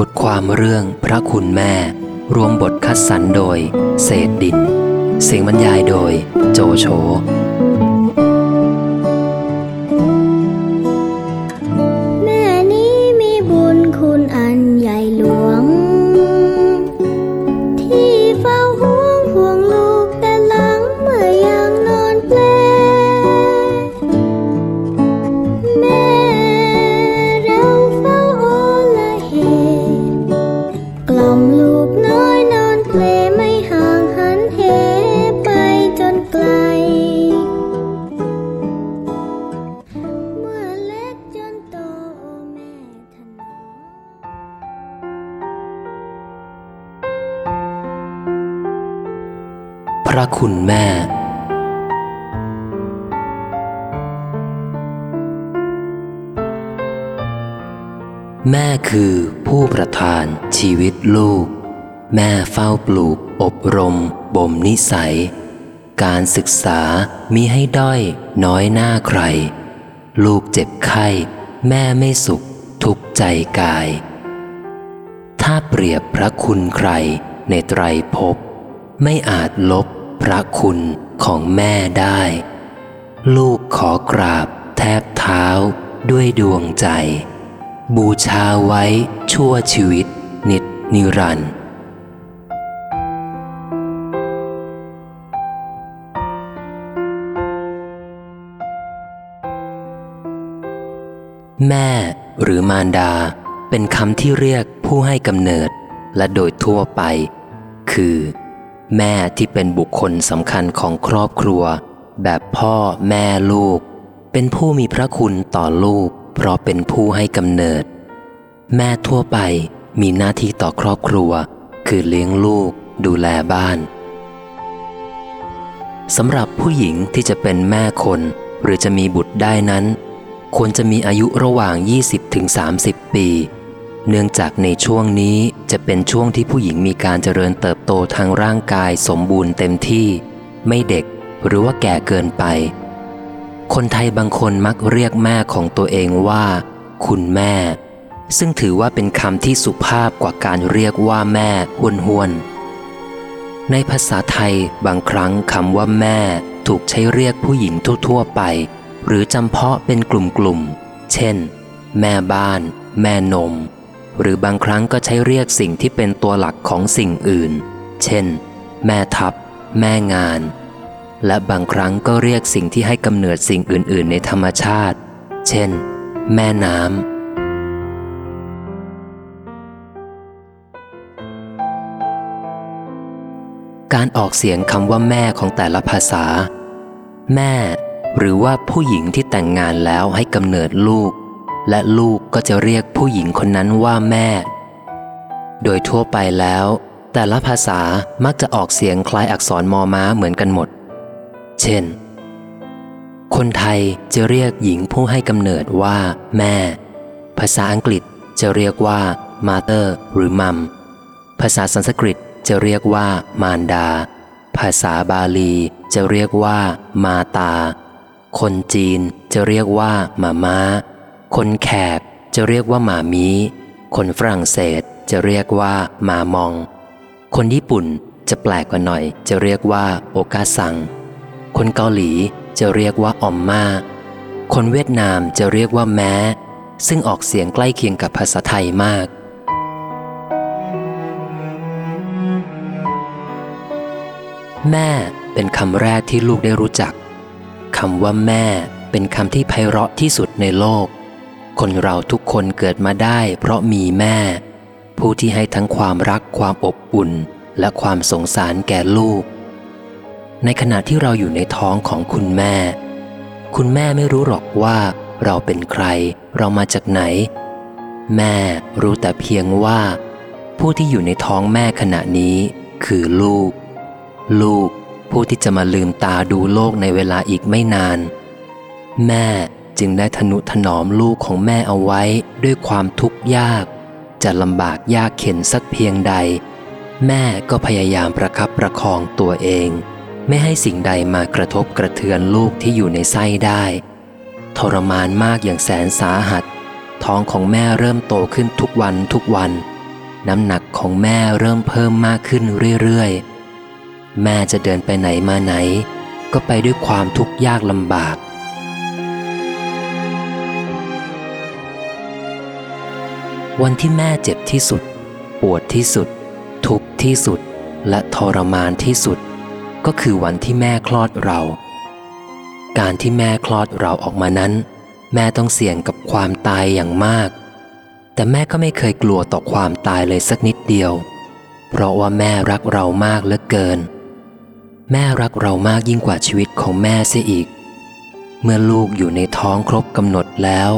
บทความเรื่องพระคุณแม่ รวมบทคัดสรรโดย เศษดิน เสียงบรรยายโดย โจโฉ คือผู้ประทานชีวิตลูก แม่เฝ้าปลูก อบรม บ่มนิสัย การศึกษามิให้ด้อย น้อยหน้าใคร ลูกเจ็บไข้ แม่ไม่สุข ทุกข์ใจกาย ถ้าเปรียบพระคุณใครในไตรภพไม่อาจลบพระคุณของแม่ได้ ลูกขอกราบแทบเท้าด้วยดวงใจ บูชาไว้ชั่วชีวิต นิดนิรันดร์แม่หรือมารดา เป็นคำที่เรียกผู้ให้กำเนิดและโดยทั่วไป คือ แม่ที่เป็นบุคคลสำคัญของครอบครัว แบบพ่อแม่ลูก เป็นผู้มีพระคุณต่อลูก เพราะเป็นผู้ให้กำเนิด แม่ทั่วไปมีหน้าที่ต่อครอบครัว คือเลี้ยงลูก ดูแลบ้านสำหรับผู้หญิงที่จะเป็นแม่คน หรือจะมีบุตรได้นั้น ควรจะมีอายุระหว่าง 20-30 ปี เนื่องจากในช่วงนี้จะเป็นช่วงที่ผู้หญิงมีการเจริญเติบโตทางร่างกายสมบูรณ์เต็มที่ ไม่เด็กหรือว่าแก่เกินไป คนไทยบางคนมักเรียกแม่ของตัวเองว่า คุณแม่ ซึ่งถือว่าเป็นคำที่สุภาพกว่าการเรียกว่าแม่ห้วนห้วนในภาษาไทยบางครั้งคำว่าแม่ถูกใช้เรียกผู้หญิงทั่วๆไป หรือจำเพาะเป็นกลุ่มๆ เช่น แม่บ้าน แม่นม หรือบางครั้งก็ใช้เรียกสิ่งที่เป็นตัวหลักของสิ่งอื่น เช่น แม่ทัพ แม่งาน และบางครั้งก็เรียกสิ่งที่ให้กำเนิดสิ่งอื่น ๆ ในธรรมชาติ เช่น แม่น้ำการออกเสียงคำว่าแม่ของแต่ละภาษา แม่ หรือว่าผู้หญิงที่แต่งงานแล้วให้กำเนิดลูก และลูกก็จะเรียกผู้หญิงคนนั้นว่าแม่ โดยทั่วไปแล้ว แต่ละภาษามักจะออกเสียงคล้ายอักษรมอม้าเหมือนกันหมด เช่น คนไทยจะเรียกหญิงผู้ให้กำเนิดว่าแม่ ภาษาอังกฤษจะเรียกว่า mother หรือ mum ภาษาสันสกฤตจะเรียกว่ามารดา ภาษาบาลีจะเรียกว่ามาตา คนจีนจะเรียกว่ามาม้า คนแขกจะเรียกว่าหมามี คนฝรั่งเศสจะเรียกว่ามามอง คนญี่ปุ่นจะแปลกกว่าหน่อยจะเรียกว่าโอกาซัง คนเกาหลีจะเรียกว่าออมมา คนเวียดนามจะเรียกว่าแม้ ซึ่งออกเสียงใกล้เคียงกับภาษาไทยมากแม่เป็นคำแรกที่ลูกได้รู้จักคำว่าแม่เป็นคำที่ไพเราะที่สุดในโลก คนเราทุกคนเกิดมาได้เพราะมีแม่ ผู้ที่ให้ทั้งความรักความอบอุ่น และความสงสารแก่ลูก ในขณะที่เราอยู่ในท้องของคุณแม่ คุณแม่ไม่รู้หรอกว่าเราเป็นใคร เรามาจากไหน แม่รู้แต่เพียงว่า ผู้ที่อยู่ในท้องแม่ขณะนี้คือลูก ลูกผู้ที่จะมาลืมตาดูโลกในเวลาอีกไม่นาน แม่จึงได้ทนุถนอมลูกของแม่เอาไว้ด้วยความทุกข์ยาก จะลำบากยากเข็นสักเพียงใด แม่ก็พยายามประคับประคองตัวเอง ไม่ให้สิ่งใดมากระทบกระเทือนลูกที่อยู่ในไส้ได้ ทรมานมากอย่างแสนสาหัส ท้องของแม่เริ่มโตขึ้นทุกวันทุกวัน น้ำหนักของแม่เริ่มเพิ่มมากขึ้นเรื่อยๆ แม่จะเดินไปไหนมาไหน ก็ไปด้วยความทุกข์ยากลำบาก วันที่แม่เจ็บที่สุด ปวดที่สุด ทุกข์ที่สุด และทรมานที่สุด ก็คือวันที่แม่คลอดเรา การที่แม่คลอดเราออกมานั้น แม่ต้องเสี่ยงกับความตายอย่างมาก แต่แม่ก็ไม่เคยกลัวต่อความตายเลยสักนิดเดียว เพราะว่าแม่รักเรามากเหลือเกิน แม่รักเรามากยิ่งกว่าชีวิตของแม่เสียอีก เมื่อลูกอยู่ในท้องครบกำหนดแล้ว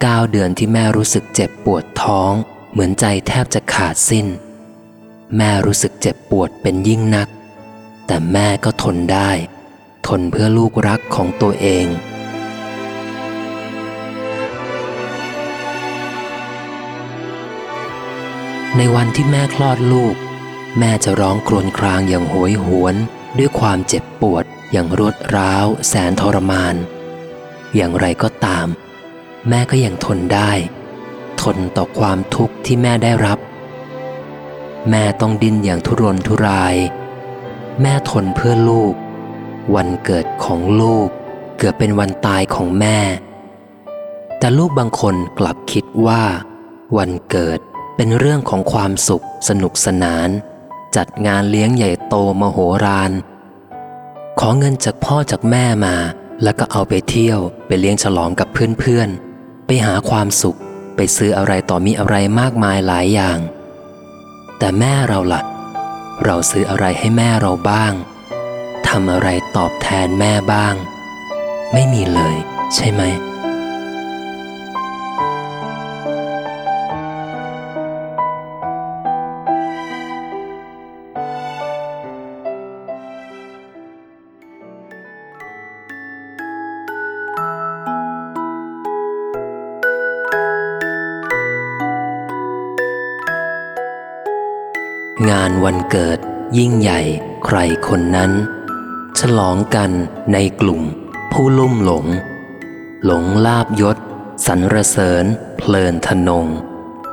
เก้าเดือนที่แม่รู้สึกเจ็บปวดท้อง เหมือนใจแทบจะขาดสิ้น แม่รู้สึกเจ็บปวดเป็นยิ่งนัก แต่แม่ก็ทนได้ ทนเพื่อลูกรักของตัวเอง ในวันที่แม่คลอดลูก แม่จะร้องครวญครางอย่างโหยหวน ด้วยความเจ็บปวด อย่างรวดร้าว แสนทรมาน อย่างไรก็ตาม แม่ก็ยังทนได้ ทนต่อความทุกข์ที่แม่ได้รับ แม่ต้องดิ้นอย่างทุรนทุราย แม่ทนเพื่อลูก วันเกิดของลูก เกือบเป็นวันตายของแม่ แต่ลูกบางคนกลับคิดว่า วันเกิดเป็นเรื่องของความสุขสนุกสนาน จัดงานเลี้ยงใหญ่โตมโหฬารขอเงินจากพ่อจากแม่มา แล้วก็เอาไปเที่ยวไปเลี้ยงฉลองกับเพื่อนๆ ไปหาความสุข ไปซื้ออะไรต่อมีอะไรมากมายหลายอย่าง แต่แม่เราละ่ะ เราซื้ออะไรให้แม่เราบ้างทำอะไรตอบแทนแม่บ้าง ไม่มีเลยใช่ไหม วันเกิด ยิ่งใหญ่ใครคนนั้น ฉลองกันในกลุ่ม ผู้ลุ่มหลง หลงลาบยศสรรเสริญ เพลินทนง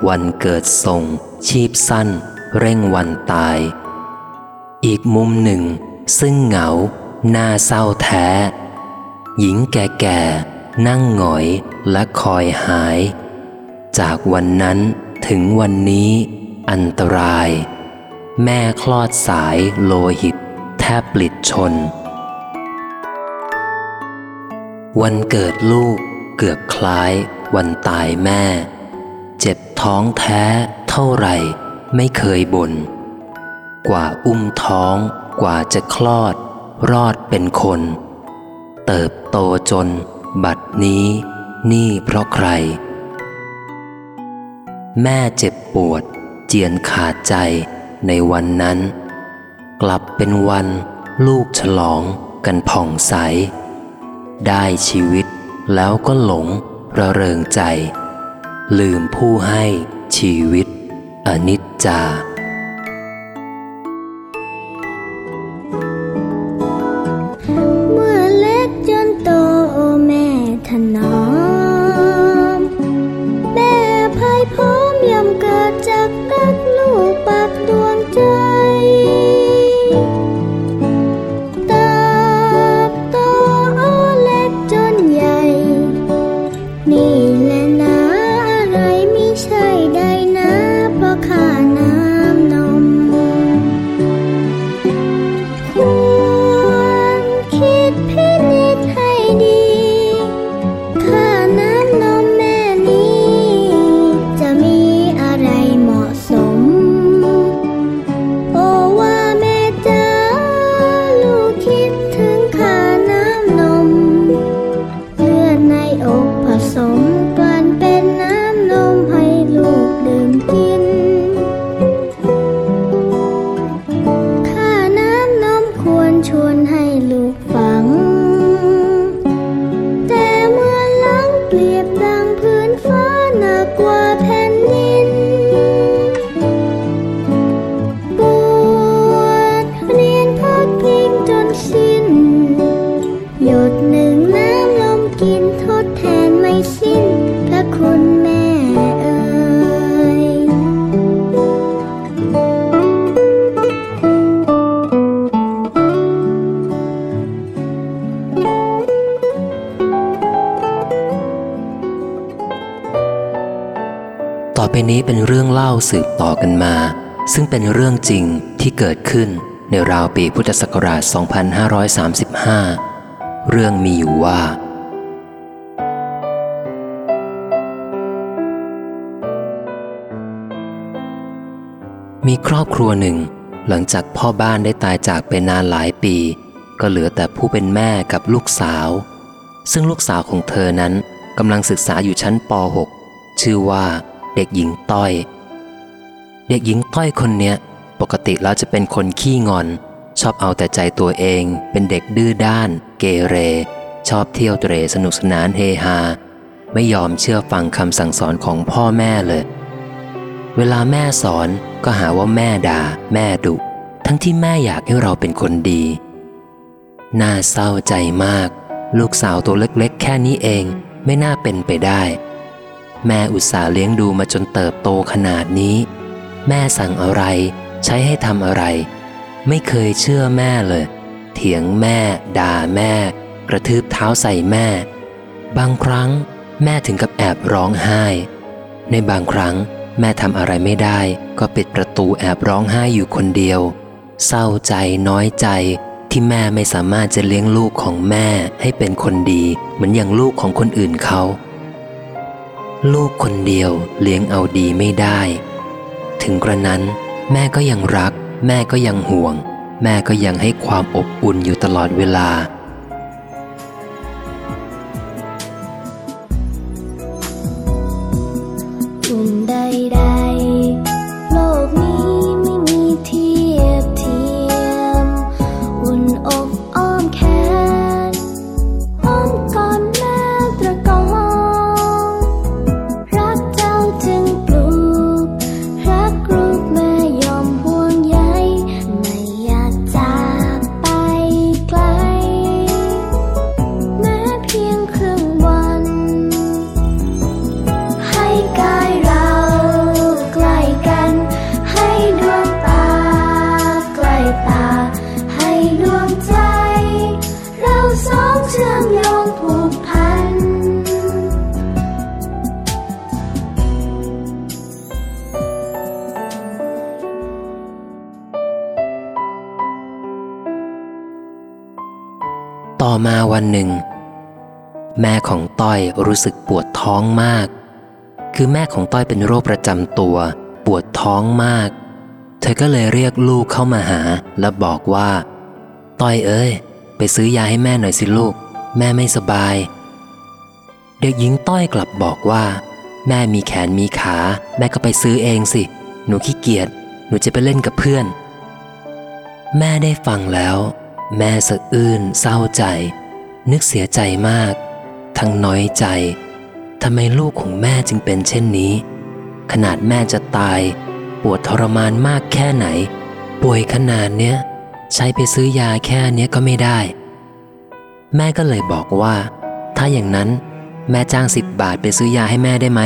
วันเกิดทรง ชีพสั้น เร่งวันตาย อีกมุมหนึ่ง ซึ่งเหงาหน้าเศร้าแท้ หญิงแก่ๆ นั่งหงอยและคอยหาย จากวันนั้นถึงวันนี้อันตราย แม่คลอดสายโลหิต แทบปลิดชน วันเกิดลูกเกือบคล้าย วันตายแม่ เจ็บท้องแท้เท่าไหร่ไม่เคยบน่นกว่าอุ้มท้องกว่าจะคลอด รอดเป็นคน เติบโตจน บัดนี้ นี่เพราะใคร แม่เจ็บปวด เจียนขาดใจ ในวันนั้น กลับเป็นวันลูกฉลองกันผ่องใส ได้ชีวิตแล้วก็หลงระเริงใจ ลืมผู้ให้ชีวิต อนิจจา เป็นเรื่องจริงที่เกิดขึ้นในราวปีพุทธศักราช 2535 เรื่องมีอยู่ว่า มีครอบครัวหนึ่ง หลังจากพ่อบ้านได้ตายจากไปนานหลายปี ก็เหลือแต่ผู้เป็นแม่กับลูกสาว ซึ่งลูกสาวของเธอนั้นกำลังศึกษาอยู่ชั้นป .6 ชื่อว่าเด็กหญิงต้อย ด็กหญิงต้อยคนเนี้ยปกติแล้วจะเป็นคนขี้งอน ชอบเอาแต่ใจตัวเอง เป็นเด็กดื้อด้าน เกเร ชอบเที่ยวเตรสนุกสนานเฮฮา ไม่ยอมเชื่อฟังคำสั่งสอนของพ่อแม่เลย เวลาแม่สอนก็หาว่าแม่ด่า แม่ดุ ทั้งที่แม่อยากให้เราเป็นคนดี น่าเศร้าใจมาก ลูกสาวตัวเล็กๆ แค่นี้เองไม่น่าเป็นไปได้ แม่อุตส่าห์เลี้ยงดูมาจนเติบโตขนาดนี้ แม่สั่งอะไร ใช้ให้ทำอะไร ไม่เคยเชื่อแม่เลย เถียงแม่ ด่าแม่ กระทืบเท้าใส่แม่ บางครั้ง แม่ถึงกับแอบร้องไห้ ในบางครั้ง แม่ทำอะไรไม่ได้ ก็ปิดประตูแอบร้องไห้อยู่คนเดียว เศร้าใจน้อยใจที่แม่ไม่สามารถจะเลี้ยงลูกของแม่ให้เป็นคนดี เหมือนอย่างลูกของคนอื่นเขา ลูกคนเดียวเลี้ยงเอาดีไม่ได้ ถึงกระนั้น แม่ก็ยังรัก แม่ก็ยังห่วง แม่ก็ยังให้ความอบอุ่นอยู่ตลอดเวลา รู้สึกปวดท้องมาก คือแม่ของต้อยเป็นโรคประจำตัว ปวดท้องมาก เธอก็เลยเรียกลูกเข้ามาหา แล้วบอกว่า ต้อยเอ้ย ไปซื้อยาให้แม่หน่อยสิลูก แม่ไม่สบาย เด็กหญิงต้อยกลับบอกว่า แม่มีแขนมีขา แม่ก็ไปซื้อเองสิ หนูขี้เกียจหนูจะไปเล่นกับเพื่อน แม่ได้ฟังแล้ว แม่สะอื้นเศร้าใจ นึกเสียใจมาก ทั้งน้อยใจทำไมลูกของแม่จึงเป็นเช่นนี้ ขนาดแม่จะตาย ปวดทรมานมากแค่ไหน ป่วยขนาดเนี้ย ใช้ไปซื้อยาแค่เนี้ยก็ไม่ได้ แม่ก็เลยบอกว่า ถ้าอย่างนั้นแม่จ้างสิบบาทไปซื้อยาให้แม่ได้ไหม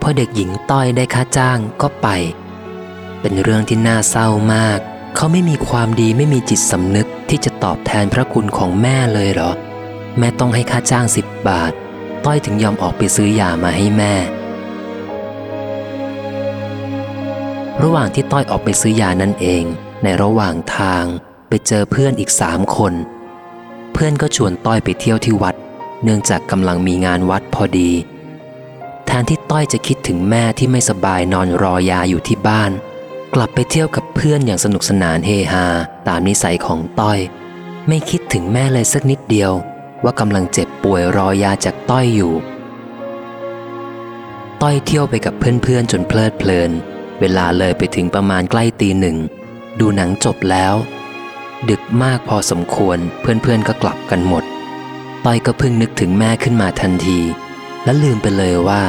พอเด็กหญิงต้อยได้ค่าจ้างก็ไป เป็นเรื่องที่น่าเศร้ามาก เขาไม่มีความดีไม่มีจิตสำนึกที่จะตอบแทนพระคุณของแม่เลยเหรอ แม่ต้องให้ค่าจ้างสิบบาท ต้อยถึงยอมออกไปซื้อยามาให้แม่ ระหว่างที่ต้อยออกไปซื้อยานั่นเอง ในระหว่างทางไปเจอเพื่อนอีกสามคน เพื่อนก็ชวนต้อยไปเที่ยวที่วัด เนื่องจากกำลังมีงานวัดพอดี แทนที่ต้อยจะคิดถึงแม่ที่ไม่สบายนอนรอยาอยู่ที่บ้าน กลับไปเที่ยวกับเพื่อนอย่างสนุกสนานเฮฮาตามนิสัยของต้อย ไม่คิดถึงแม่เลยสักนิดเดียว ว่ากำลังเจ็บป่วยรอยาจากต้อยอยู่ ต้อยเที่ยวไปกับเพื่อนๆ จนเพลิดเพลิน เวลาเลยไปถึงประมาณใกล้ตีหนึ่ง ดูหนังจบแล้ว ดึกมากพอสมควรเพื่อนๆ ก็กลับกันหมด ต้อยก็พิ่งนึกถึงแม่ขึ้นมาทันที และลืมไปเลยว่า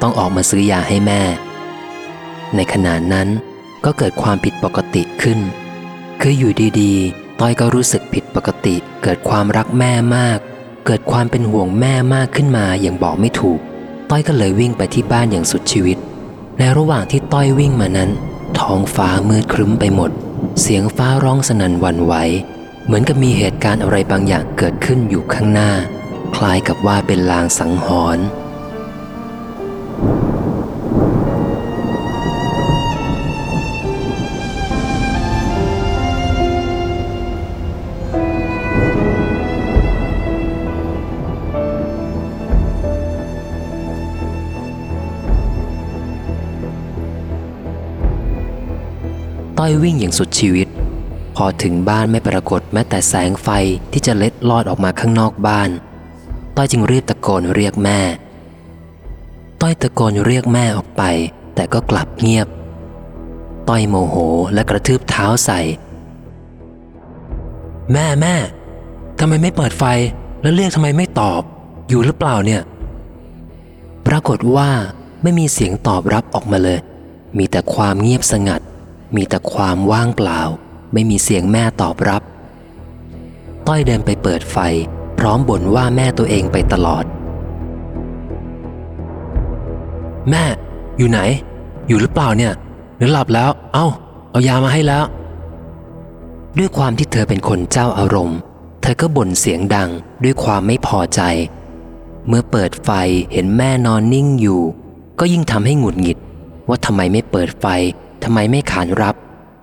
ต้องออกมาซื้อยาให้แม่ ในขณะนั้นก็เกิดความผิดปกติขึ้น คืออยู่ดีๆ ต้อยก็รู้สึกผิดปกติเกิดความรักแม่มาก เกิดความเป็นห่วงแม่มากขึ้นมาอย่างบอกไม่ถูก ต้อยก็เลยวิ่งไปที่บ้านอย่างสุดชีวิต ในระหว่างที่ต้อยวิ่งมานั้น ท้องฟ้ามืดครึ้มไปหมด เสียงฟ้าร้องสนั่นวันไหว เหมือนกับมีเหตุการณ์อะไรบางอย่างเกิดขึ้นอยู่ข้างหน้า คล้ายกับว่าเป็นลางสังหรณ์ อยวิ่งอย่างสุดชีวิต พอถึงบ้านไม่ปรากฏแม้แต่แสงไฟที่จะเล็ดลอดออกมาข้างนอกบ้าน ต้อยจึงรีบตะโกนเรียกแม่ ต้อยตะโกนเรียกแม่ออกไป แต่ก็กลับเงียบ ต้อยโมโหและกระทืบเท้าใส่ แม่แม่ทำไมไม่เปิดไฟแล้วเรียกทำไมไม่ตอบ อยู่หรือเปล่าเนี่ย ปรากฏว่าไม่มีเสียงตอบรับออกมาเลย มีแต่ความเงียบสงัด มีแต่ความว่างเปล่า ไม่มีเสียงแม่ตอบรับ ต้อยเดินไปเปิดไฟ พร้อมบ่นว่าแม่ตัวเองไปตลอด แม่ อยู่ไหน อยู่หรือเปล่าเนี่ย หรือหลับแล้ว เอ้า เอายามาให้แล้ว ด้วยความที่เธอเป็นคนเจ้าอารมณ์ เธอก็บ่นเสียงดังด้วยความไม่พอใจ เมื่อเปิดไฟเห็นแม่นอนนิ่งอยู่ ก็ยิ่งทำให้หงุดหงิดว่าทำไมไม่เปิดไฟ ทำไมไม่ขานรับ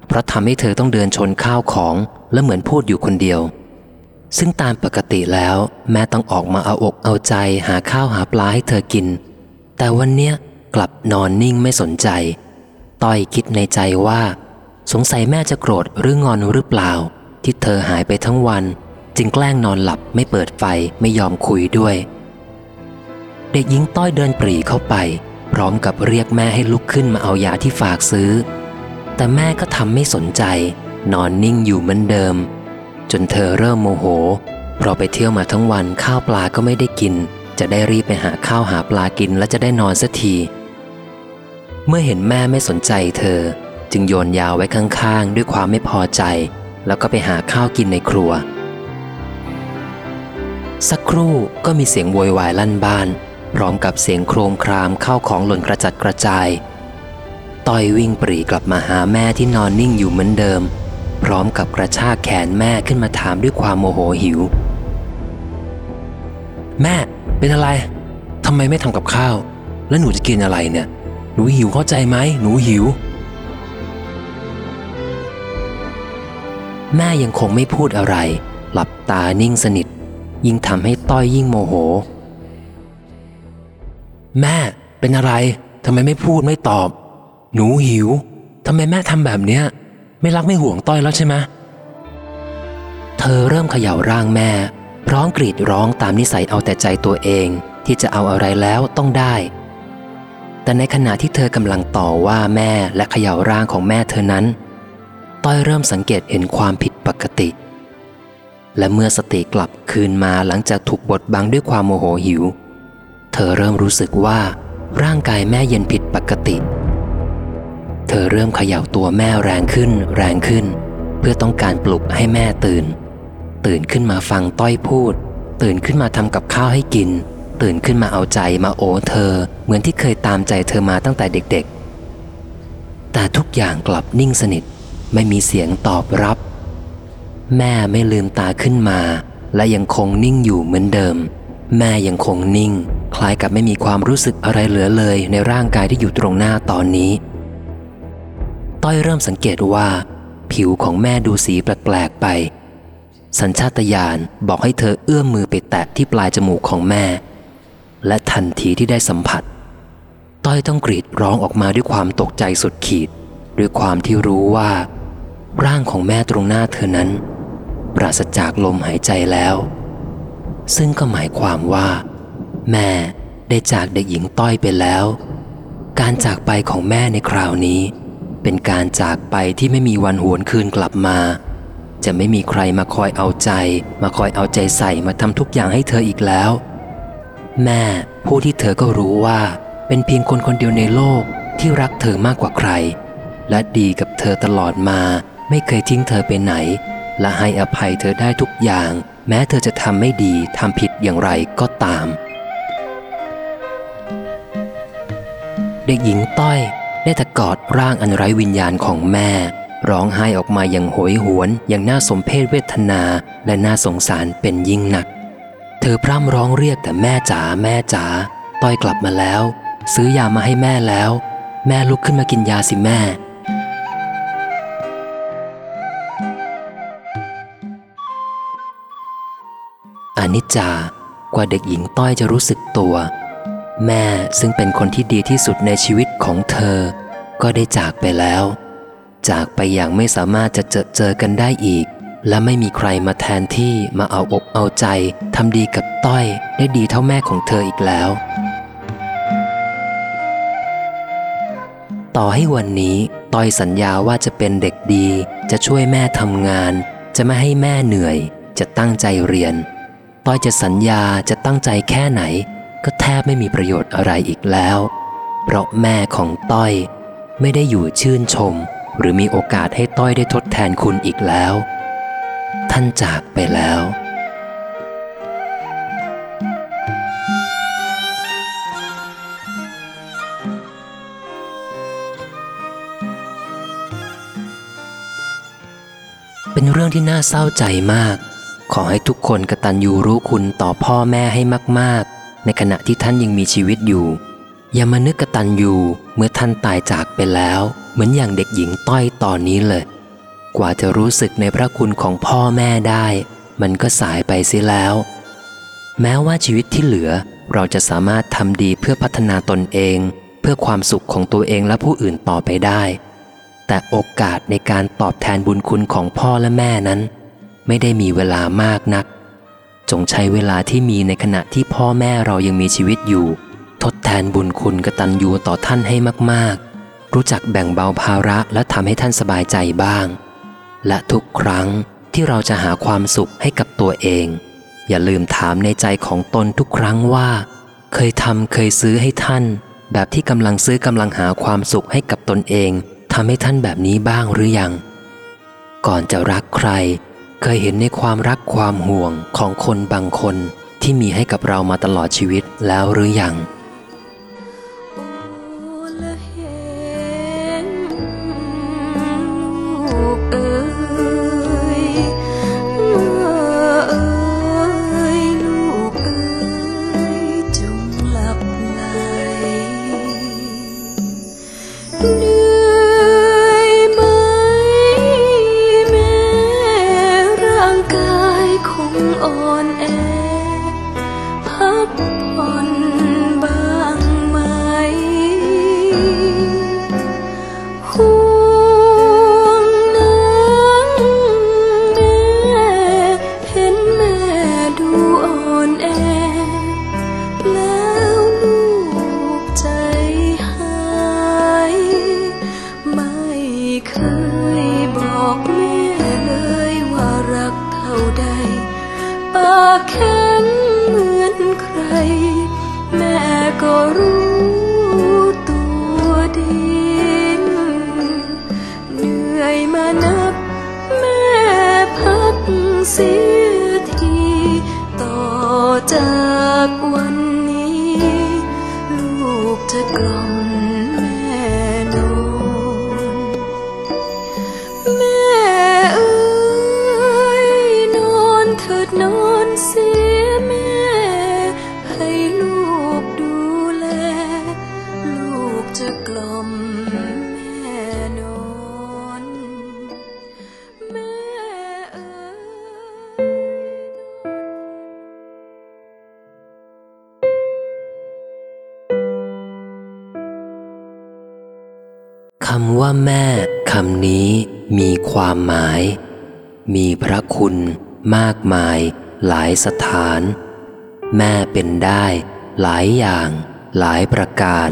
เพราะทำให้เธอต้องเดินชนข้าวของและเหมือนพูดอยู่คนเดียว ซึ่งตามปกติแล้ว แม่ต้องออกมาเอาอกเอาใจหาข้าวหาปลาให้เธอกิน แต่วันเนี้ยกลับนอนนิ่งไม่สนใจ ต้อยคิดในใจว่า สงสัยแม่จะโกรธหรืองอนหรือเปล่า ที่เธอหายไปทั้งวัน จึงแกล้งนอนหลับไม่เปิดไฟไม่ยอมคุยด้วย เด็กหญิงต้อยเดินปรีเข้าไป พร้อมกับเรียกแม่ให้ลุกขึ้นมาเอายาที่ฝากซื้อ แต่แม่ก็ทำไม่สนใจ นอนนิ่งอยู่เหมือนเดิม จนเธอเริ่มโมโห เพราะไปเที่ยวมาทั้งวันข้าวปลาก็ไม่ได้กิน จะได้รีบไปหาข้าวหาปลากินและจะได้นอนสักที เมื่อเห็นแม่ไม่สนใจเธอ จึงโยนยาไว้ข้างๆ ด้วยความไม่พอใจ แล้วก็ไปหาข้าวกินในครัว สักครู่ก็มีเสียงโวยวายลั่นบ้าน พร้อมกับเสียงโครมครามเข้าของหล่นกระจัดกระจาย ต้อยวิ่งปรีกลับมาหาแม่ที่นอนนิ่งอยู่เหมือนเดิม พร้อมกับกระชากแขนแม่ขึ้นมาถามด้วยความโมโหหิว แม่เป็นอะไรทำไมไม่ทำกับข้าว แล้วหนูจะกินอะไรเนี่ย หนูหิวเข้าใจไหมหนูหิว แม่ยังคงไม่พูดอะไร หลับตานิ่งสนิท ยิ่งทำให้ต้อยยิ่งโมโห แม่เป็นอะไรทำไมไม่พูดไม่ตอบ หนูหิวทำไมแม่ทำแบบเนี้ย ไม่รักไม่ห่วงต้อยแล้วใช่ไหมเธอเริ่มเขย่าร่างแม่ พร้อมกรีดร้องตามนิสัยเอาแต่ใจตัวเอง ที่จะเอาอะไรแล้วต้องได้ แต่ในขณะที่เธอกำลังต่อว่าแม่และเขย่าร่างของแม่เธอนั้น ต้อยเริ่มสังเกตเห็นความผิดปกติ และเมื่อสติกลับคืนมาหลังจากถูกบดบังด้วยความโมโหหิว ธอเริ่มรู้สึกว่า ร่างกายแม่เย็นผิดปกติ เธอเริ่มเขย่าตัวแม่แรงขึ้นแรงขึ้น เพื่อต้องการปลุกให้แม่ตื่น ตื่นขึ้นมาฟังต้อยพูด ตื่นขึ้นมาทำกับข้าวให้กิน ตื่นขึ้นมาเอาใจมาโอเธอ เหมือนที่เคยตามใจเธอมาตั้งแต่เด็กๆ แต่ทุกอย่างกลับนิ่งสนิท ไม่มีเสียงตอบรับ แม่ไม่ลืมตาขึ้นมา และยังคงนิ่งอยู่เหมือนเดิม แม่ยังคงนิ่ง คล้ายกับไม่มีความรู้สึกอะไรเหลือเลยในร่างกายที่อยู่ตรงหน้าตอนนี้ ต้อยเริ่มสังเกตว่า ผิวของแม่ดูสีแปลกๆไป สัญชาตญาณบอกให้เธอเอื้อมมือไปแตะที่ปลายจมูกของแม่ และทันทีที่ได้สัมผัส ต้อยต้องกรีดร้องออกมาด้วยความตกใจสุดขีด ด้วยความที่รู้ว่า ร่างของแม่ตรงหน้าเธอนั้น ปราศจากลมหายใจแล้ว ซึ่งก็หมายความว่า แม่ได้จากเด็กหญิงต้อยไปแล้ว การจากไปของแม่ในคราวนี้ เป็นการจากไปที่ไม่มีวันหวนคืนกลับมา จะไม่มีใครมาคอยเอาใจ มาคอยเอาใจใส่มาทำทุกอย่างให้เธออีกแล้ว แม่ผู้ที่เธอก็รู้ว่า เป็นเพียงคนคนเดียวในโลกที่รักเธอมากกว่าใคร และดีกับเธอตลอดมา ไม่เคยทิ้งเธอไปไหน และให้อภัยเธอได้ทุกอย่าง แม้เธอจะทำไม่ดีทำผิดอย่างไรก็ตาม เด็กหญิงต้อยได้แต่กอดร่างอันไร้วิญญาณของแม่ ร้องไห้ออกมาอย่างโหยหวน อย่างน่าสมเพชเวทนาและน่าสงสารเป็นยิ่งหนัก เธอพร่ำร้องเรียกแต่แม่จ๋าแม่จ๋าต้อยกลับมาแล้ว ซื้อยามาให้แม่แล้ว แม่ลุกขึ้นมากินยาสิแม่ อนิจจากว่าเด็กหญิงต้อยจะรู้สึกตัว แม่ซึ่งเป็นคนที่ดีที่สุดในชีวิตของเธอ ก็ได้จากไปแล้ว จากไปอย่างไม่สามารถจะเจอเจอกันได้อีก และไม่มีใครมาแทนที่มาเอาอกเอาใจทำดีกับต้อยได้ดีเท่าแม่ของเธออีกแล้ว ต่อให้วันนี้ต้อยสัญญาว่าจะเป็นเด็กดี จะช่วยแม่ทำงาน จะไม่ให้แม่เหนื่อย จะตั้งใจเรียน ต้อยจะสัญญาจะตั้งใจแค่ไหน ก็แทบไม่มีประโยชน์อะไรอีกแล้ว เพราะแม่ของต้อยไม่ได้อยู่ชื่นชม หรือมีโอกาสให้ต้อยได้ทดแทนคุณอีกแล้ว ท่านจากไปแล้วเป็นเรื่องที่น่าเศร้าใจมาก ขอให้ทุกคนกตัญญูรู้คุณต่อพ่อแม่ให้มาก ๆ ในขณะที่ท่านยังมีชีวิตอยู่ อย่ามานึกกตัญญูเมื่อท่านตายจากไปแล้ว เหมือนอย่างเด็กหญิงต้อยตอนนี้เลย กว่าจะรู้สึกในพระคุณของพ่อแม่ได้ มันก็สายไปเสียแล้ว แม้ว่าชีวิตที่เหลือเราจะสามารถทำดีเพื่อพัฒนาตนเอง เพื่อความสุขของตัวเองและผู้อื่นต่อไปได้ แต่โอกาสในการตอบแทนบุญคุณของพ่อและแม่นั้น ไม่ได้มีเวลามากนัก จงใช้เวลาที่มีในขณะที่พ่อแม่เรายังมีชีวิตอยู่ ทดแทนบุญคุณกตัญญูต่อท่านให้มาก ๆ รู้จักแบ่งเบาภาระและทำให้ท่านสบายใจบ้าง และทุกครั้งที่เราจะหาความสุขให้กับตัวเอง อย่าลืมถามในใจของตนทุกครั้งว่า เคยทำเคยซื้อให้ท่าน แบบที่กำลังซื้อกำลังหาความสุขให้กับตนเองทำให้ท่านแบบนี้บ้างหรือยัง ก่อนจะรักใคร เคยเห็นในความรักความห่วงของคนบางคนที่มีให้กับเรามาตลอดชีวิตแล้วหรือยัง หลายสถาน แม่เป็นได้ หลายอย่าง หลายประการ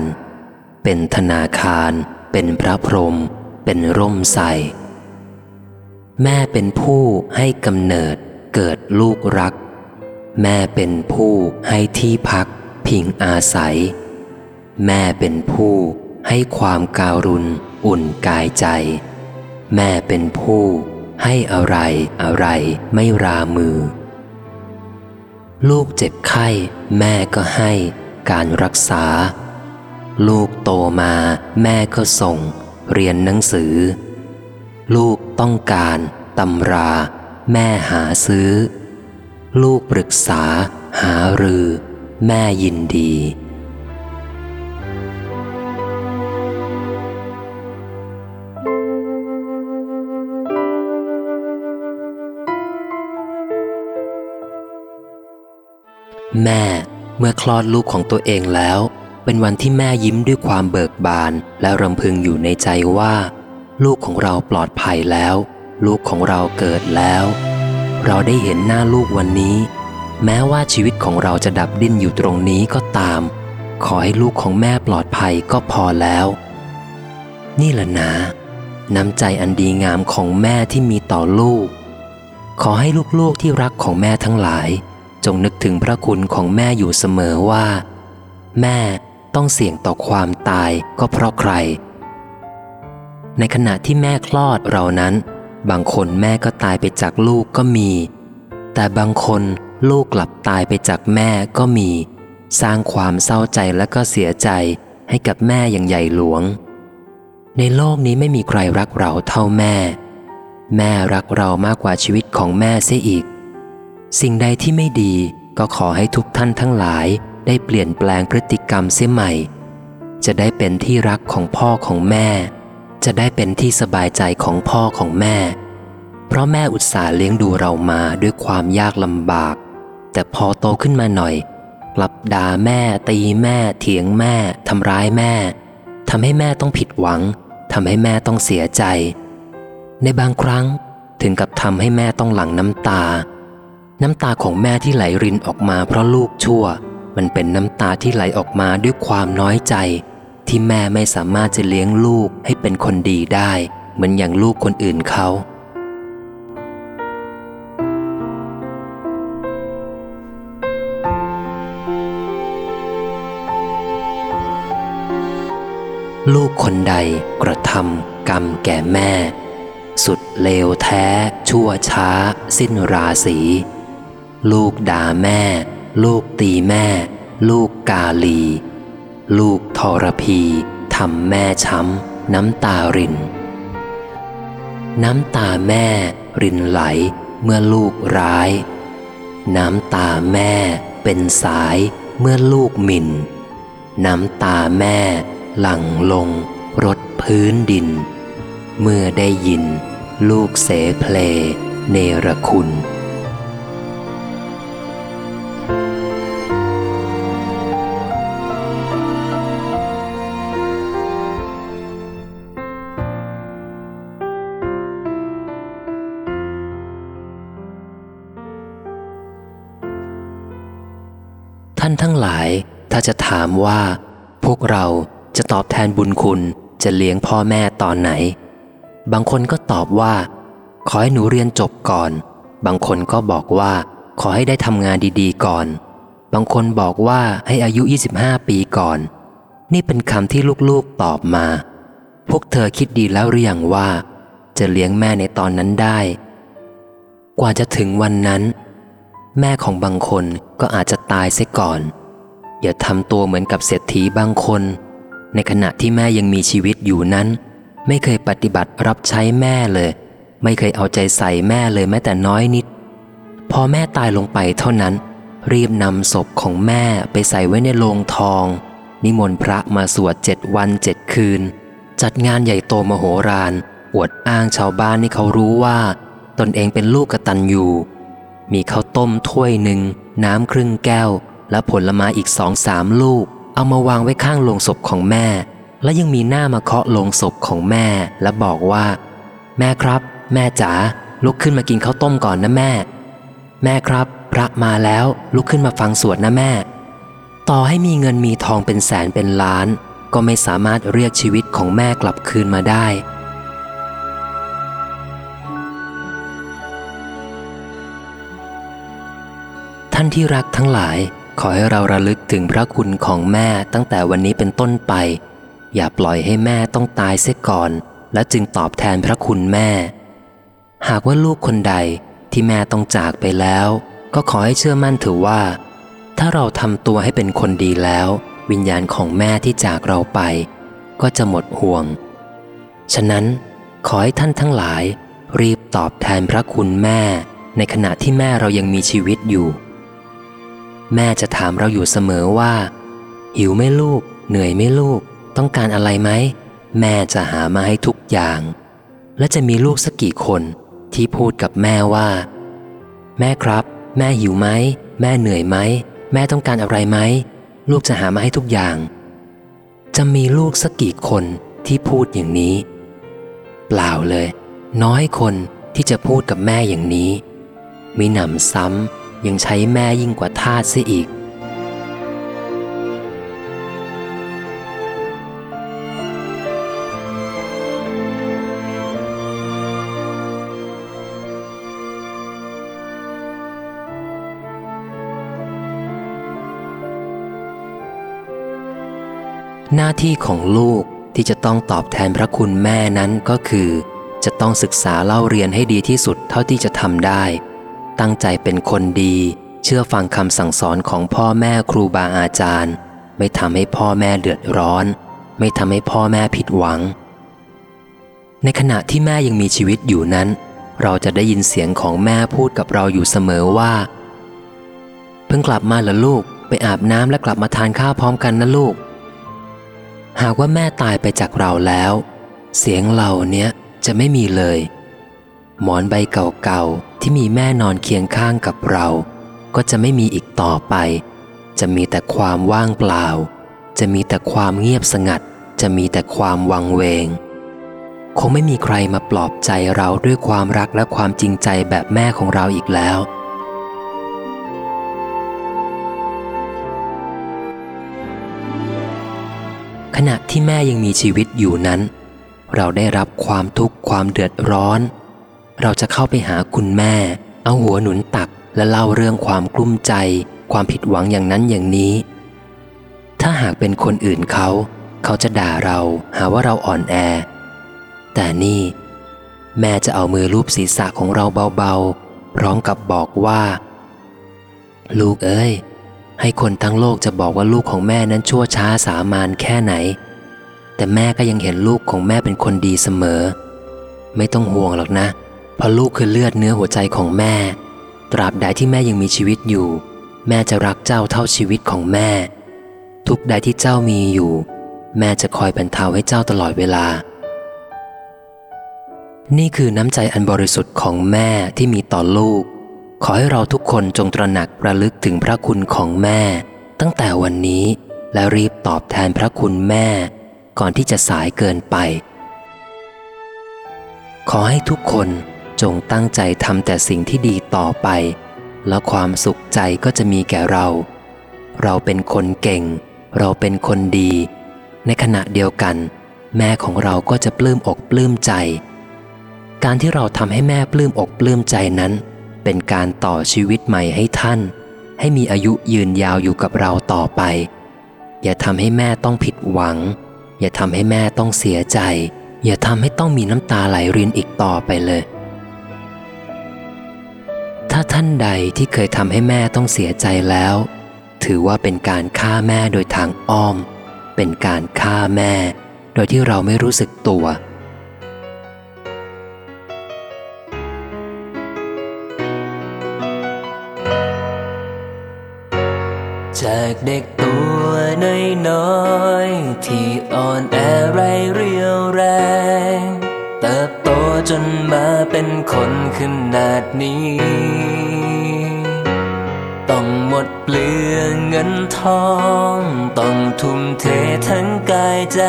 เป็นธนาคาร เป็นพระพรหมเป็นร่มใสแม่เป็นผู้ให้กำเนิดเกิดลูกรัก แม่เป็นผู้ให้ที่พัก พิงอาศัย แม่เป็นผู้ให้ความการุณอุ่นกายใจ แม่เป็นผู้ให้อะไรอะไรไม่รามือ ลูกเจ็บไข้แม่ก็ให้การรักษา ลูกโตมาแม่ก็ส่ง เรียนหนังสือ ลูกต้องการตำรา แม่หาซื้อ ลูกปรึกษา หารือ แม่ยินดี แม่เมื่อคลอดลูกของตัวเองแล้ว เป็นวันที่แม่ยิ้มด้วยความเบิกบาน และรำพึงอยู่ในใจว่า ลูกของเราปลอดภัยแล้ว ลูกของเราเกิดแล้ว เราได้เห็นหน้าลูกวันนี้ แม้ว่าชีวิตของเราจะดับดิ้นอยู่ตรงนี้ก็ตาม ขอให้ลูกของแม่ปลอดภัยก็พอแล้ว นี่แหละนะ น้ำใจอันดีงามของแม่ที่มีต่อลูก ขอให้ลูกๆที่รักของแม่ทั้งหลาย จงนึกถึงพระคุณของแม่อยู่เสมอว่า แม่ต้องเสี่ยงต่อความตายก็เพราะใคร ในขณะที่แม่คลอดเรานั้น บางคนแม่ก็ตายไปจากลูกก็มี แต่บางคนลูกกลับตายไปจากแม่ก็มี สร้างความเศร้าใจและก็เสียใจให้กับแม่อย่างใหญ่หลวง ในโลกนี้ไม่มีใครรักเราเท่าแม่ แม่รักเรามากกว่าชีวิตของแม่เสียอีก สิ่งใดที่ไม่ดีก็ขอให้ทุกท่านทั้งหลายได้เปลี่ยนแปลงพฤติกรรมเสียใหม่ จะได้เป็นที่รักของพ่อของแม่ จะได้เป็นที่สบายใจของพ่อของแม่ เพราะแม่อุตส่าห์เลี้ยงดูเรามาด้วยความยากลำบาก แต่พอโตขึ้นมาหน่อย กลับด่าแม่ ตีแม่ เถียงแม่ทำร้ายแม่ทำให้แม่ต้องผิดหวังทำให้แม่ต้องเสียใจ ในบางครั้งถึงกับทำให้แม่ต้องหลั่งน้ำตา น้ำตาของแม่ที่ไหลรินออกมาเพราะลูกชั่ว มันเป็นน้ำตาที่ไหลออกมาด้วยความน้อยใจ ที่แม่ไม่สามารถจะเลี้ยงลูกให้เป็นคนดีได้ เหมือนอย่างลูกคนอื่นเขาลูกคนใดกระทำกรรมแก่แม่ สุดเลวแท้ ชั่วช้า สิ้นราศี ลูกด่าแม่ ลูกตีแม่ ลูกกาลี ลูกทรพีทำแม่ช้ำ น้ำตาริน น้ำตาแม่ รินไหลเมื่อลูกร้าย น้ำตาแม่เป็นสายเมื่อลูกหมิน่น น้ำตาแม่หลั่งลงรดพื้นดิน เมื่อได้ยิน ลูกเสเพลเนรคุณ จะถามว่า พวกเราจะตอบแทนบุญคุณจะเลี้ยงพ่อแม่ตอนไหน บางคนก็ตอบว่า ขอให้หนูเรียนจบก่อน บางคนก็บอกว่า ขอให้ได้ทำงานดีๆ ก่อน บางคนบอกว่าให้อายุ 25 ปีก่อน นี่เป็นคำที่ลูกๆตอบมา พวกเธอคิดดีแล้วหรือยังว่า จะเลี้ยงแม่ในตอนนั้นได้ กว่าจะถึงวันนั้น แม่ของบางคนก็อาจจะตายเสียก่อน อย่าทำตัวเหมือนกับเศรษฐีบางคน ในขณะที่แม่ยังมีชีวิตอยู่นั้น ไม่เคยปฏิบัติรับใช้แม่เลย ไม่เคยเอาใจใส่แม่เลยแม้แต่น้อยนิด พอแม่ตายลงไปเท่านั้น รีบนำศพของแม่ไปใส่ไว้ในโลงทอง นิมนต์พระมาสวดเจ็ดวันเจ็ดคืน จัดงานใหญ่โตมโหฬารอวดอ้างชาวบ้านให้เขารู้ว่า ตนเองเป็นลูกกตัญญูมีข้าวต้มถ้วยหนึ่งน้ำครึ่งแก้ว และผลไม้อีกสองสามลูก เอามาวางไว้ข้างโลงศพของแม่ และยังมีหน้ามาเคาะโลงศพของแม่ และบอกว่า แม่ครับ แม่จ๋าลุกขึ้นมากินข้าวต้มก่อนนะแม่ แม่ครับ พระมาแล้วลุกขึ้นมาฟังสวดนะแม่ ต่อให้มีเงินมีทองเป็นแสนเป็นล้าน ก็ไม่สามารถเรียกชีวิตของแม่กลับคืนมาได้ท่านที่รักทั้งหลาย ขอให้เราระลึกถึงพระคุณของแม่ตั้งแต่วันนี้เป็นต้นไป อย่าปล่อยให้แม่ต้องตายเสียก่อน แล้วจึงตอบแทนพระคุณแม่ หากว่าลูกคนใดที่แม่ต้องจากไปแล้ว ก็ขอให้เชื่อมั่นถือว่า ถ้าเราทำตัวให้เป็นคนดีแล้ว วิญญาณของแม่ที่จากเราไป ก็จะหมดห่วง ฉะนั้น ขอให้ท่านทั้งหลาย รีบตอบแทนพระคุณแม่ ในขณะที่แม่เรายังมีชีวิตอยู่ แม่จะถามเราอยู่เสมอว่า หิวไหมลูก เหนื่อยไหมลูก ต้องการอะไรไหม แม่จะหามาให้ทุกอย่าง และจะมีลูกสักกี่คนที่พูดกับแม่ว่า แม่ครับ แม่หิวไหม แม่เหนื่อยไหม แม่ต้องการอะไรไหม ลูกจะหามาให้ทุกอย่าง จะมีลูกสักกี่คนที่พูดอย่างนี้ เปล่าเลย น้อยคนที่จะพูดกับแม่อย่างนี้ มีหนำซ้ำ ยังใช้แม่ยิ่งกว่าทาสเสียอีก หน้าที่ของลูกที่จะต้องตอบแทนพระคุณแม่นั้นก็คือ จะต้องศึกษาเล่าเรียนให้ดีที่สุดเท่าที่จะทำได้ ตั้งใจเป็นคนดี เชื่อฟังคำสั่งสอนของพ่อแม่ครูบาอาจารย์ ไม่ทำให้พ่อแม่เดือดร้อน ไม่ทำให้พ่อแม่ผิดหวัง ในขณะที่แม่ยังมีชีวิตอยู่นั้น เราจะได้ยินเสียงของแม่พูดกับเราอยู่เสมอว่า เพิ่งกลับมาเหรอลูก ไปอาบน้ำและกลับมาทานข้าวพร้อมกันนะลูก หากว่าแม่ตายไปจากเราแล้ว เสียงเหล่าเนี้ยจะไม่มีเลย หมอนใบเก่าๆ ที่มีแม่นอนเคียงข้างกับเรา ก็จะไม่มีอีกต่อไป จะมีแต่ความว่างเปล่า จะมีแต่ความเงียบสงัด จะมีแต่ความวังเวง คงไม่มีใครมาปลอบใจเราด้วยความรักและความจริงใจแบบแม่ของเราอีกแล้วขณะที่แม่ยังมีชีวิตอยู่นั้น เราได้รับความทุกข์ความเดือดร้อน เราจะเข้าไปหาคุณแม่ เอาหัวหนุนตักและเล่าเรื่องความกลุ้มใจ ความผิดหวังอย่างนั้นอย่างนี้ ถ้าหากเป็นคนอื่นเขา เขาจะด่าเราหาว่าเราอ่อนแอ แต่นี่ แม่จะเอามือลูบศีรษะของเราเบาๆ พร้อมกับบอกว่า ลูกเอ้ย ให้คนทั้งโลกจะบอกว่าลูกของแม่นั้นชั่วช้าสามานแค่ไหน แต่แม่ก็ยังเห็นลูกของแม่เป็นคนดีเสมอ ไม่ต้องห่วงหรอกนะเพราะลูกคือเลือดเนื้อหัวใจของแม่ ตราบใดที่แม่ยังมีชีวิตอยู่ แม่จะรักเจ้าเท่าชีวิตของแม่ ทุกใดที่เจ้ามีอยู่ แม่จะคอยบรรเทาให้เจ้าตลอดเวลา นี่คือน้ำใจอันบริสุทธิ์ของแม่ที่มีต่อลูก ขอให้เราทุกคนจงตระหนักระลึกถึงพระคุณของแม่ ตั้งแต่วันนี้และรีบตอบแทนพระคุณแม่ ก่อนที่จะสายเกินไป ขอให้ทุกคน จงตั้งใจทำแต่สิ่งที่ดีต่อไป แล้วความสุขใจก็จะมีแก่เรา เราเป็นคนเก่ง เราเป็นคนดี ในขณะเดียวกัน แม่ของเราก็จะปลื้มอกปลื้มใจ การที่เราทำให้แม่ปลื้มอกปลื้มใจนั้น เป็นการต่อชีวิตใหม่ให้ท่าน ให้มีอายุยืนยาวอยู่กับเราต่อไป อย่าทำให้แม่ต้องผิดหวัง อย่าทำให้แม่ต้องเสียใจ อย่าทำให้ต้องมีน้ำตาไหลรินอีกต่อไปเลย ถ้าท่านใดที่เคยทำให้แม่ต้องเสียใจแล้ว ถือว่าเป็นการฆ่าแม่โดยทางอ้อม เป็นการฆ่าแม่ โดยที่เราไม่รู้สึกตัว จากเด็กตัวน้อยๆที่อ่อนแอไรเรียวแรง บโตจนมาเป็นคนขนาดนี้ ต้องหมดเปลืองเงินทอง ต้องทุ่มเททั้งกายใจ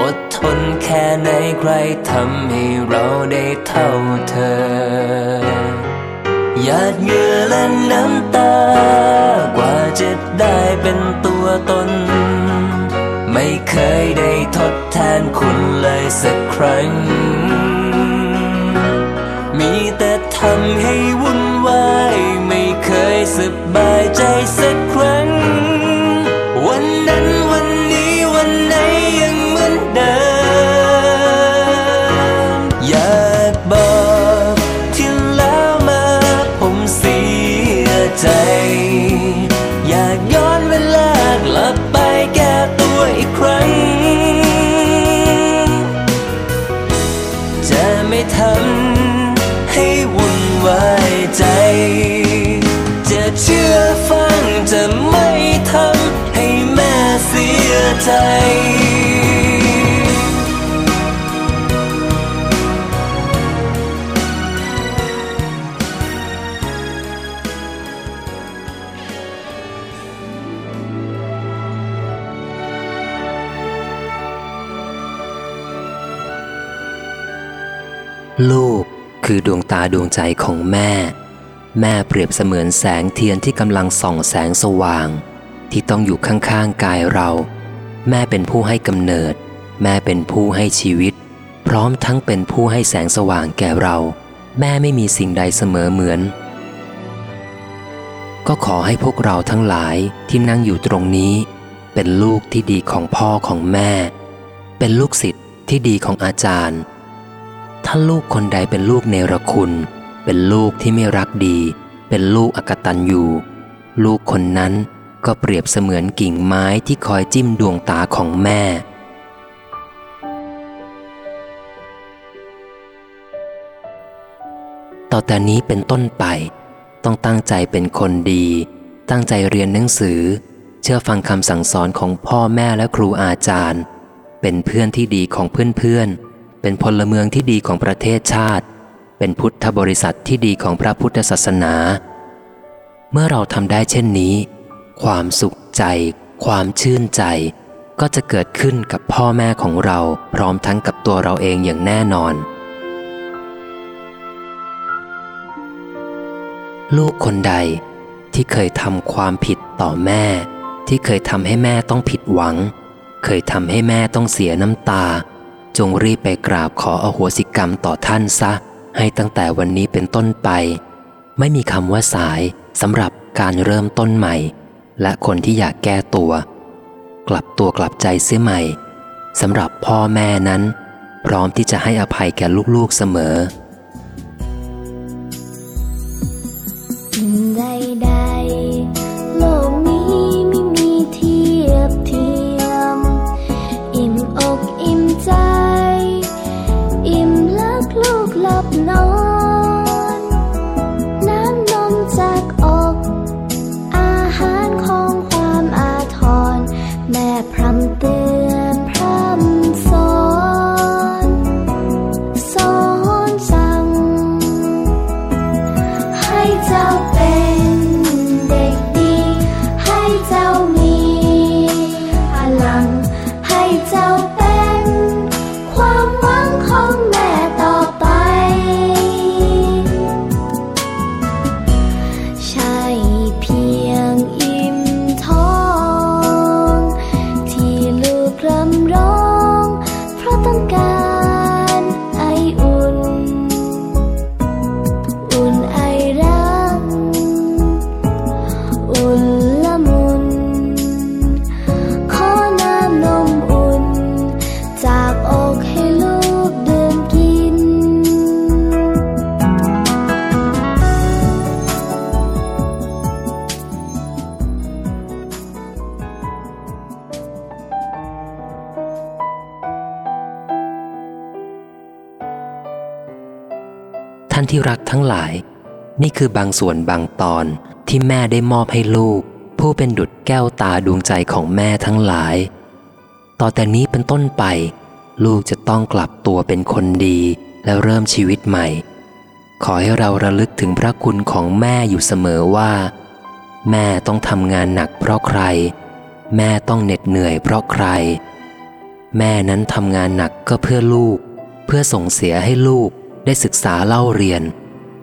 อดทนแค่ไหนใครทำให้เราได้เท่าเธอ หยาดเหงื่อและน้ำตา กว่าจะได้เป็นตัวตน เคยได้ทดแทนคุณเลยสักครั้ง มีแต่ทำให้วุ่นวาย ไม่เคยสบายใจสักครั้ง วันนั้น ใจลูกคือดวงตาดวงใจของแม่ แม่เปรียบเสมือนแสงเทียนที่กำลังส่องแสงสว่าง ที่ต้องอยู่ข้างๆกายเรา แม่เป็นผู้ให้กำเนิด แม่เป็นผู้ให้ชีวิต พร้อมทั้งเป็นผู้ให้แสงสว่างแก่เรา แม่ไม่มีสิ่งใดเสมอเหมือน ก็ขอให้พวกเราทั้งหลายที่นั่งอยู่ตรงนี้ เป็นลูกที่ดีของพ่อของแม่ เป็นลูกศิษย์ที่ดีของอาจารย์ ถ้าลูกคนใดเป็นลูกเนรคุณ เป็นลูกที่ไม่รักดี เป็นลูกอกตันอยู่ลูกคนนั้น ก็เปรียบเสมือนกิ่งไม้ที่คอยจิ้มดวงตาของแม่ ต่อแต่นี้เป็นต้นไป ต้องตั้งใจเป็นคนดี ตั้งใจเรียนหนังสือ เชื่อฟังคำสั่งสอนของพ่อแม่และครูอาจารย์ เป็นเพื่อนที่ดีของเพื่อนๆ เป็นพลเมืองที่ดีของประเทศชาติ เป็นพุทธบริษัทที่ดีของพระพุทธศาสนา เมื่อเราทำได้เช่นนี้ ความสุขใจ ความชื่นใจ ก็จะเกิดขึ้นกับพ่อแม่ของเราพร้อมทั้งกับตัวเราเองอย่างแน่นอน ลูกคนใดที่เคยทำความผิดต่อแม่ ที่เคยทำให้แม่ต้องผิดหวัง เคยทำให้แม่ต้องเสียน้ำตา จงรีบไปกราบขออโหสิกรรมต่อท่านซะ ให้ตั้งแต่วันนี้เป็นต้นไป ไม่มีคำว่าสายสำหรับการเริ่มต้นใหม่ และคนที่อยากแก้ตัว กลับตัวกลับใจเสียใหม่สำหรับพ่อแม่นั้น พร้อมที่จะให้อภัยแก่ลูกๆเสมอานที่รักทั้งหลาย นี่คือบางส่วนบางตอนที่แม่ได้มอบให้ลูก ผู้เป็นดุจแก้วตาดวงใจของแม่ทั้งหลาย ต่อแต่นี้เป็นต้นไป ลูกจะต้องกลับตัวเป็นคนดีและเริ่มชีวิตใหม่ ขอให้เราระลึกถึงพระคุณของแม่อยู่เสมอว่า แม่ต้องทำงานหนักเพราะใคร แม่ต้องเหน็ดเหนื่อยเพราะใคร แม่นั้นทำงานหนักก็เพื่อลูก เพื่อส่งเสียให้ลูก ได้ศึกษาเล่าเรียน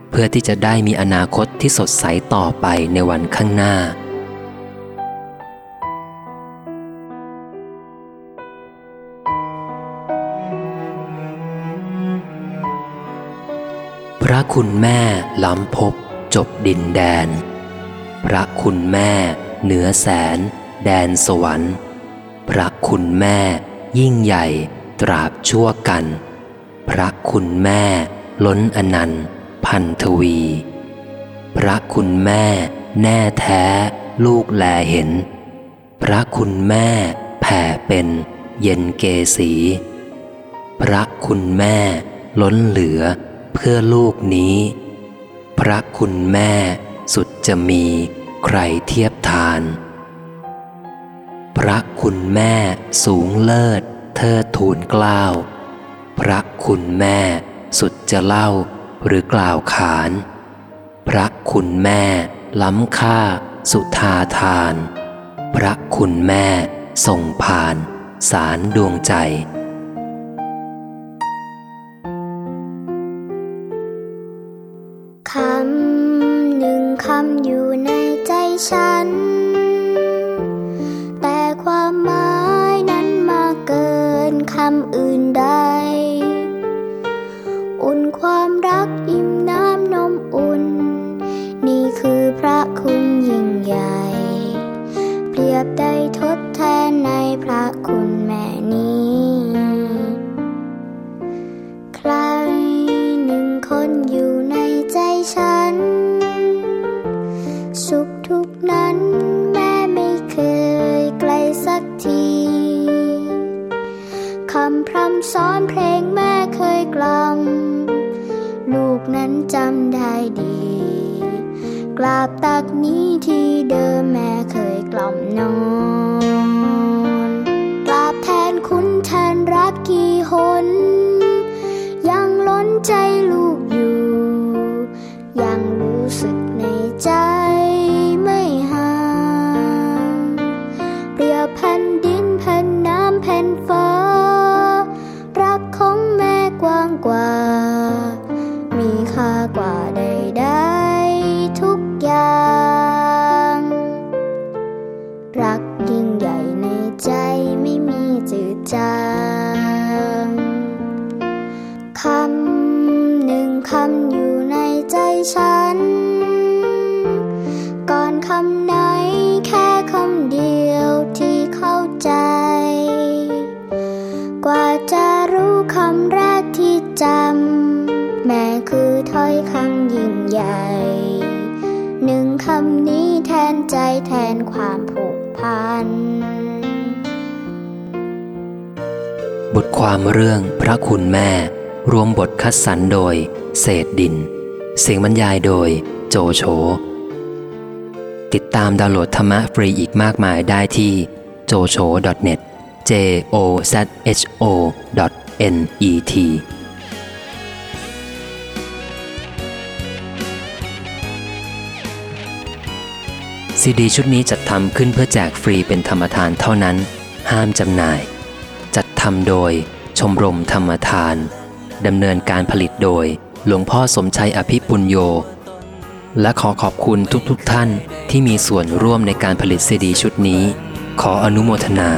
เพื่อที่จะได้มีอนาคตที่สดใสต่อไปในวันข้างหน้า พระคุณแม่ล้ำพบจบดินแดน พระคุณแม่เหนือแสน แดนสวรรค์ พระคุณแม่ยิ่งใหญ่ตราบชั่วกัน พระคุณแม่ ล้นอนันต์ พันทวี พระคุณแม่ แน่แท้ ลูกแลเห็น พระคุณแม่ แผ่เป็น เย็นเกสี พระคุณแม่ ล้นเหลือ เพื่อลูกนี้ พระคุณแม่ สุดจะมี ใครเทียบทาน พระคุณแม่สูงเลิศเทิดทูนเกล้าว พระคุณแม่สุดจะเล่าหรือกล่าวขาน พระคุณแม่ล้ำค่าสุธาทาน พระคุณแม่ส่งผ่านสารดวงใจ คำหนึ่งคำอยู่ในใจฉัน แต่ความหมายนั้นมาเกินคำอื่นได้ สอนเพลงแม่เคยกล่อม ลูกนั้นจำได้ดี กราบตักนี้ที่เดิมแม่เคยกล่อมนอนกราบแทนคุณแทนรักกี่หน คัดสรรโดย เศษดิน เสียงบรรยายโดย โจโฉติดตามดาวน์โหลดธรรมะฟรีอีกมากมายได้ที่ jocho.net j o z h o net ซีดีชุดนี้จัดทำขึ้นเพื่อแจกฟรีเป็นธรรมทานเท่านั้น ห้ามจำหน่าย จัดทำโดยชมรมธรรมทาน ดำเนินการผลิตโดย หลวงพ่อสมชัยอภิปุญโย และขอขอบคุณทุกๆทท่านที่มีส่วนร่วมในการผลิตซีดีชุดนี้ ขออนุโมทนา